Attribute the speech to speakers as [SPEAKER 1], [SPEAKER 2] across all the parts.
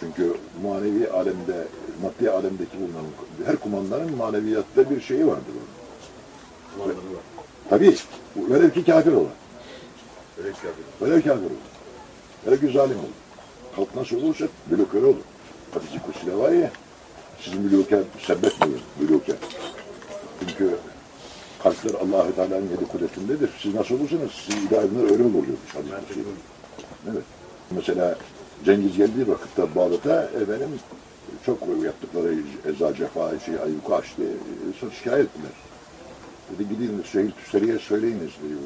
[SPEAKER 1] Çünkü manevi alemde, maddi alemdeki bulunan her kumandanın maneviyatta bir şeyi vardır.
[SPEAKER 2] Kumandanı var.
[SPEAKER 1] Tabii, velev ki kafir olan.
[SPEAKER 2] Öyle şey yapıyor.
[SPEAKER 1] Velev kafir olur. Velev ki zalim olur. Halk nasıl olursa öyle olur. Hadis-i Kutsi'de var ya, sizin mülûken sebbetmeyin, mülûken. Çünkü kalpler Allah-u Teala'nın yedi kudretindedir. Siz nasıl olursanız sizin iddialar öyle olur diyormuş hadis-i Evet. Mesela Cengiz geldiği vakitte Bağdat'a efendim çok yaptıkları eza, cefa, şey, ayyuka açtı. Sonra şikayet ettiler. Dedi gidin Süheyl Tüsteri'ye söyleyiniz diyor.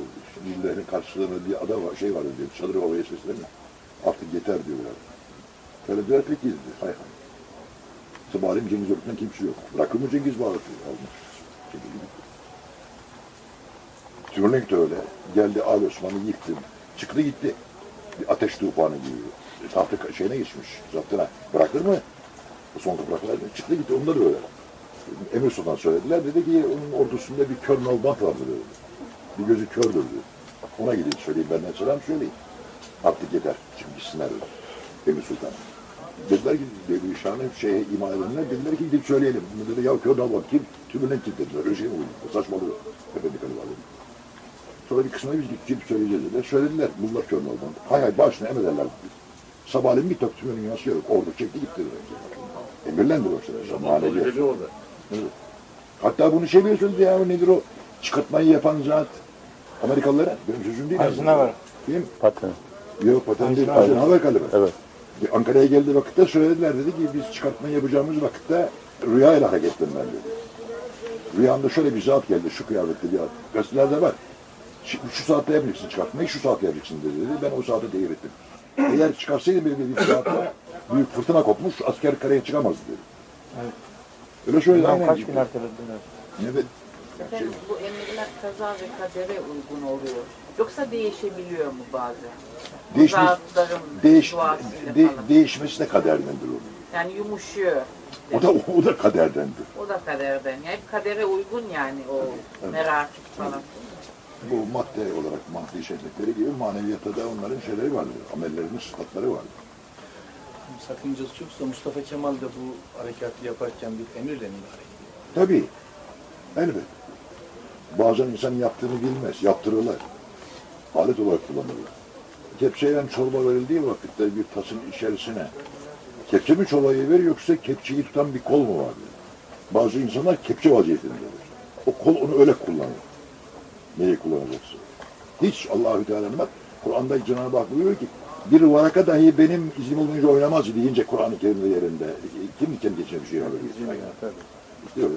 [SPEAKER 1] Dillerin karşısında bir ada var, şey var diyor. Çadırı oraya seslenin. Artık yeter diyorlar. Söylediler peki dedi. Hay hay. Sabahleyin Cengiz örgütünden kimse yok. Bırakır mı Cengiz Bağdat'ı? Almış. Tümürlenk de öyle. Geldi Ali Osman'ı yıktı. Çıktı gitti. Bir ateş tufanı gibi. Tahtı şeyine geçmiş. Zaptına. Bırakır mı? O son topraklar çıktı gitti. Onda da öyle. Emir Sultan söylediler. Dedi ki onun ordusunda bir kör nalbant vardı dedi. Bir gözü kördür dedi. Ona gidin söyleyeyim benden selam söyleyin. Artık yeter. Şimdi gitsinler dedi. Emir Sultan. Dediler ki dedi şahane şeye ima edenler dediler ki gidip söyleyelim. Dedi ya kör nalbant kim? Tümünden kim dediler. Öyle şey mi olur? Saçmalıyor. Efendi dedi. Sonra bir kısmına biz gidip söyleyeceğiz dediler. Söylediler. Bunlar kör nalbant. Hay hay başına emrederler. Sabahleyin bir top tümünün yaşı yok. Ordu çekti gitti dedi. Emirlendi başladı.
[SPEAKER 2] Orada.
[SPEAKER 1] Evet. Hatta bunu şey biliyorsunuz ya nedir o çıkartmayı yapan zat Amerikalılara benim sözüm değil.
[SPEAKER 3] Eisenhower.
[SPEAKER 1] Kim?
[SPEAKER 3] Patron.
[SPEAKER 1] Yok paten değil.
[SPEAKER 3] Eisenhower.
[SPEAKER 1] Eisenhower galiba.
[SPEAKER 3] Evet.
[SPEAKER 1] Bir Ankara'ya geldiği vakitte söylediler dedi ki biz çıkartmayı yapacağımız vakitte rüya ile hareketlenmem dedi. Rüyamda şöyle bir zat geldi şu kıyafetli bir zat. Gazetelerde var. Şu, şu saatte yapacaksın çıkartmayı şu saatte yapacaksın dedi. dedi. Ben o saate devir ettim. Eğer çıkarsaydı bir bir saatte büyük fırtına kopmuş asker karaya çıkamazdı dedi.
[SPEAKER 3] Evet.
[SPEAKER 1] Öyle.
[SPEAKER 3] Bundan
[SPEAKER 1] aynen
[SPEAKER 3] kaç gün ertelediler?
[SPEAKER 1] Evet.
[SPEAKER 4] Efendim bu emirler kaza ve kadere uygun oluyor. Yoksa değişebiliyor mu bazen?
[SPEAKER 1] Değişmiş, değiş, de, değişmesi de kaderdendir o.
[SPEAKER 4] Yani yumuşuyor.
[SPEAKER 1] O da, o da kaderdendir.
[SPEAKER 4] O da kaderden. Yani hep kadere uygun yani o merakip falan.
[SPEAKER 1] Bu madde olarak maddi şehvetleri gibi maneviyatta da onların şeyleri vardır. Amellerinin sıfatları vardır.
[SPEAKER 5] Sakıncası çoksa Mustafa Kemal de bu harekatı yaparken bir emirle mi hareket ediyor?
[SPEAKER 1] Tabii. Elbet. Bazen insan yaptığını bilmez. Yaptırırlar. Alet olarak kullanırlar. Kepçeyle çorba verildiği vakitte bir tasın içerisine kepçe mi çorbayı verir yoksa kepçeyi tutan bir kol mu vardır? Bazı insanlar kepçe vaziyetindedir. O kol onu öyle kullanır. Neyi kullanacaksın? Hiç Allahü Teala'nın bak Kur'an'da Cenab-ı Hak buyuruyor ki bir varaka dahi benim iznim olmayınca oynamaz deyince Kur'an-ı Kerim'de yerinde kim kendi içine bir şey
[SPEAKER 5] tabii.
[SPEAKER 1] İşte öyle.